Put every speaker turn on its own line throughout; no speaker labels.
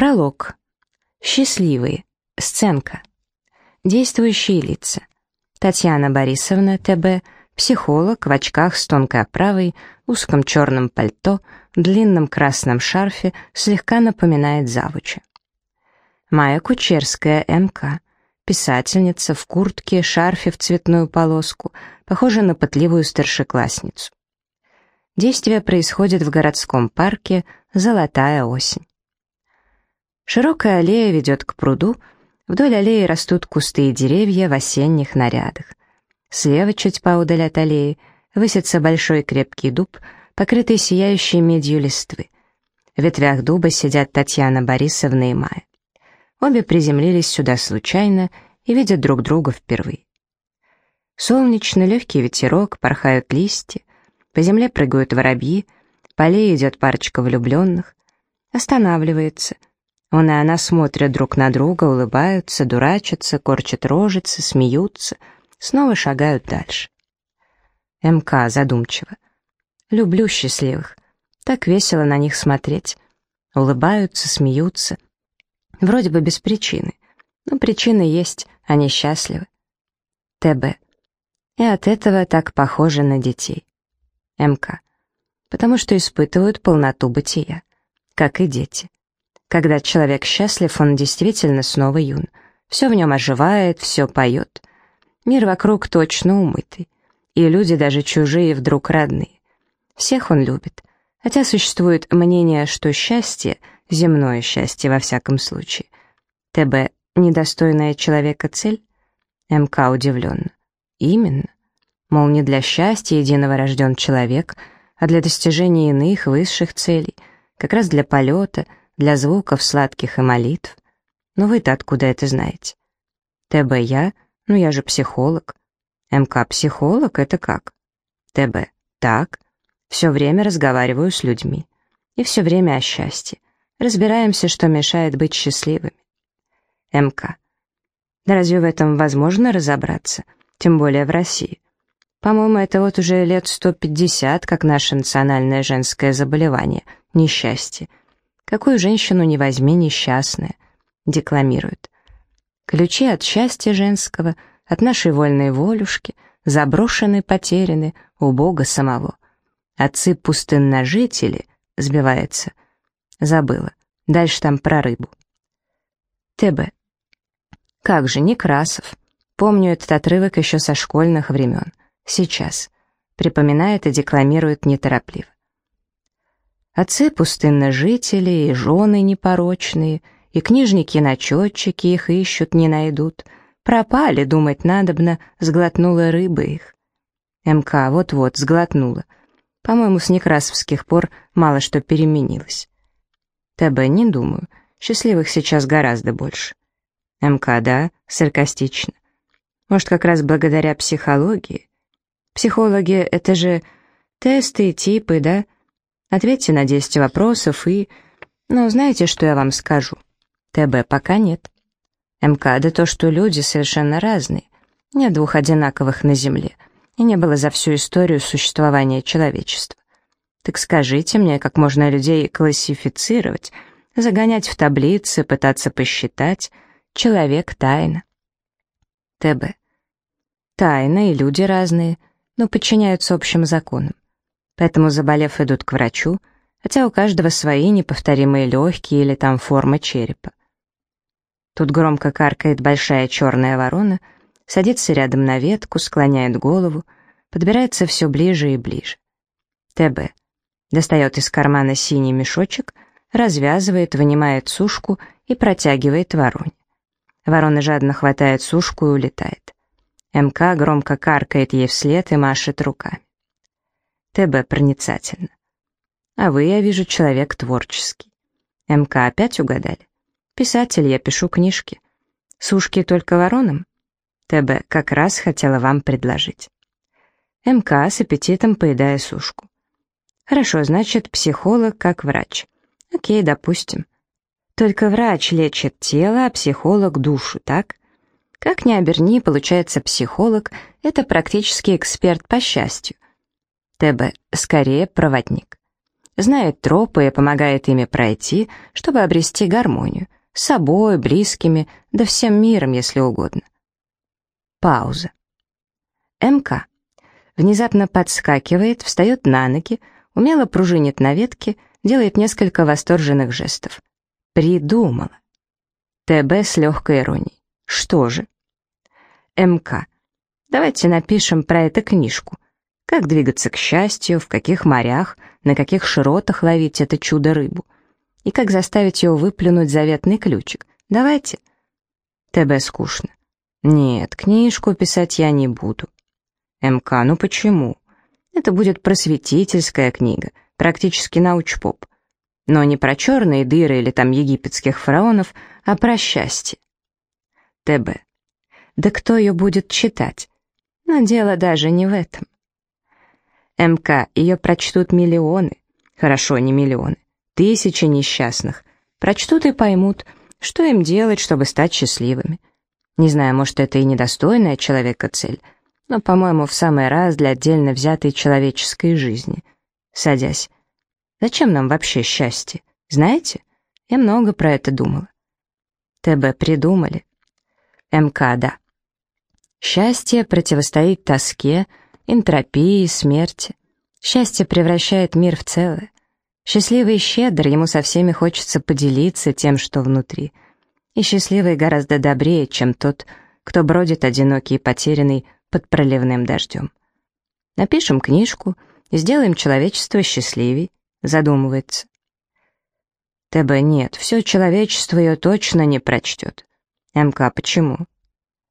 Пролог. Счастливые. Сценка. Действующие лица. Татьяна Борисовна, ТБ, психолог в очках с тонкой оправой, узком черном пальто, длинном красном шарфе, слегка напоминает завуча. Майя Кучерская, МК, писательница в куртке, шарфе в цветную полоску, похожа на пытливую старшеклассницу. Действие происходит в городском парке «Золотая осень». Широкая аллея ведет к пруду, вдоль аллеи растут кусты и деревья в осенних нарядах. Слева, чуть поодаль от аллеи, высится большой крепкий дуб, покрытый сияющей медью листвы. В ветвях дуба сидят Татьяна Борисовна и Майя. Обе приземлились сюда случайно и видят друг друга впервые. Солнечный легкий ветерок, порхают листья, по земле прыгают воробьи, по аллее идет парочка влюбленных. Останавливается. Он и она смотрят друг на друга, улыбаются, дурачатся, корчат рожицы, смеются, снова шагают дальше. МК задумчиво. Люблю счастливых. Так весело на них смотреть. Улыбаются, смеются. Вроде бы без причины. Но причины есть, они счастливы. ТБ. И от этого так похоже на детей. МК. Потому что испытывают полноту бытия, как и дети. Когда человек счастлив, он действительно снова юн. Все в нем оживает, все поет. Мир вокруг точно умытый. И люди, даже чужие, вдруг родные. Всех он любит. Хотя существует мнение, что счастье, земное счастье во всяком случае, ТБ — недостойная человека цель? МК удивленно. Именно. Мол, не для счастья единого рожден человек, а для достижения иных, высших целей, как раз для полета, для звуков сладких и молитв. Но вы-то откуда это знаете? ТБ я? Ну я же психолог. МК психолог? Это как? ТБ. Так. Все время разговариваю с людьми. И все время о счастье. Разбираемся, что мешает быть счастливыми. МК. Да разве в этом возможно разобраться? Тем более в России. По-моему, это вот уже лет 150, как наше национальное женское заболевание — несчастье. Какую женщину не возьми несчастная, декламирует. Ключи от счастья женского, от нашей вольной волюшки, заброшены, потеряны у Бога самого. Отцы пустынножители, сбивается. Забыла. Дальше там про рыбу. ТБ. Как же, Некрасов. Помню этот отрывок еще со школьных времен сейчас, припоминает и декламирует неторопливо. Отцы пустынножители и жены непорочные, и книжники-начетчики их ищут, не найдут. Пропали, думать надобно, сглотнула рыба их. МК вот-вот сглотнула. По-моему, с некрасовских пор мало что переменилось. ТБ не думаю, счастливых сейчас гораздо больше. МК, да, саркастично. Может, как раз благодаря психологии? Психологи — это же тесты, типы, да? Ответьте на 10 вопросов и... Ну, знаете, что я вам скажу? ТБ пока нет. МК — да то, что люди совершенно разные. Нет двух одинаковых на Земле. И не было за всю историю существования человечества. Так скажите мне, как можно людей классифицировать, загонять в таблицы, пытаться посчитать? Человек — тайна. ТБ. Тайна и люди разные — но подчиняются общим законам. Поэтому, заболев, идут к врачу, хотя у каждого свои неповторимые легкие или там форма черепа. Тут громко каркает большая черная ворона, садится рядом на ветку, склоняет голову, подбирается все ближе и ближе. ТБ. Достает из кармана синий мешочек, развязывает, вынимает сушку и протягивает вороне. Ворона жадно хватает сушку и улетает. МК громко каркает ей вслед и машет руками. ТБ проницательно. А вы, я вижу, человек творческий. МК опять угадали? Писатель, я пишу книжки. Сушки только вороном? ТБ как раз хотела вам предложить. МК с аппетитом поедая сушку. Хорошо, значит, психолог как врач. Окей, допустим. Только врач лечит тело, а психолог душу, так? Как ни оберни, получается психолог — это практически эксперт по счастью. ТБ, скорее проводник. знает тропы и помогает ими пройти, чтобы обрести гармонию, с собой, близкими, да всем миром, если угодно. Пауза. МК. Внезапно подскакивает, встает на ноги, умело пружинит на ветке, делает несколько восторженных жестов. Придумала. ТБ с легкой иронией. Что же? МК. Давайте напишем про это книжку. Как двигаться к счастью, в каких морях, на каких широтах ловить это чудо-рыбу. И как заставить его выплюнуть заветный ключик. Давайте. ТБ скучно. Нет, книжку писать я не буду. МК, ну почему? Это будет просветительская книга, практически научпоп. Но не про черные дыры или там египетских фараонов, а про счастье. ТБ. Да кто ее будет читать? Но дело даже не в этом. МК, ее прочтут миллионы. Хорошо, не миллионы. Тысячи несчастных. Прочтут и поймут, что им делать, чтобы стать счастливыми. Не знаю, может, это и недостойная человека цель, но, по-моему, в самый раз для отдельно взятой человеческой жизни. Садясь. Зачем нам вообще счастье? Знаете? Я много про это думала. ТБ придумали. МК, да. Счастье противостоит тоске, энтропии, смерти. Счастье превращает мир в целое. Счастливый и щедр, ему со всеми хочется поделиться тем, что внутри. И счастливый гораздо добрее, чем тот, кто бродит одинокий и потерянный под проливным дождем. Напишем книжку и сделаем человечество счастливей, задумывается. ТБ нет, все человечество ее точно не прочтет. МК почему?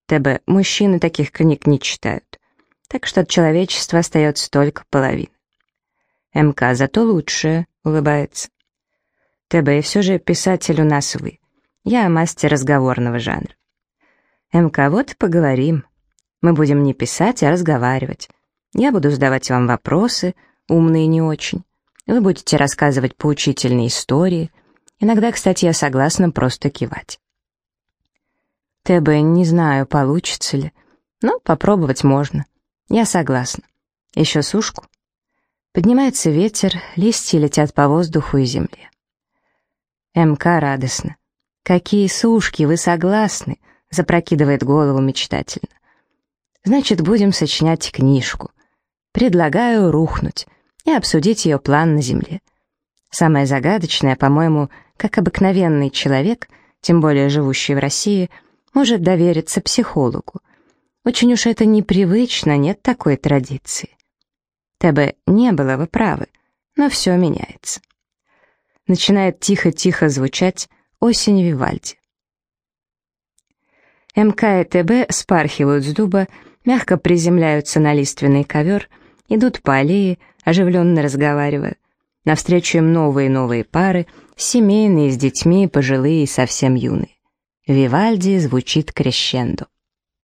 ТБ мужчины таких книг не читают так что от человечества остается только половина. МК зато лучшее, улыбается. ТБ, и все же писатель у нас вы. Я мастер разговорного жанра. МК, вот поговорим. Мы будем не писать, а разговаривать. Я буду задавать вам вопросы, умные не очень. Вы будете рассказывать поучительные истории. Иногда, кстати, я согласна просто кивать. ТБ, не знаю, получится ли, но попробовать можно. Я согласна. Еще сушку? Поднимается ветер, листья летят по воздуху и земле. МК радостно. «Какие сушки, вы согласны?» запрокидывает голову мечтательно. «Значит, будем сочинять книжку. Предлагаю рухнуть и обсудить ее план на земле. Самое загадочное, по-моему, как обыкновенный человек, тем более живущий в России, может довериться психологу, очень уж это непривычно, нет такой традиции. ТБ не было, вы правы, но все меняется. Начинает тихо-тихо звучать «Осень Вивальди». МК и ТБ спархивают с дуба, мягко приземляются на лиственный ковер, идут по аллее, оживленно разговаривая. Навстречу им новые новые пары, семейные, с детьми, пожилые и совсем юные. Вивальди звучит крещендо.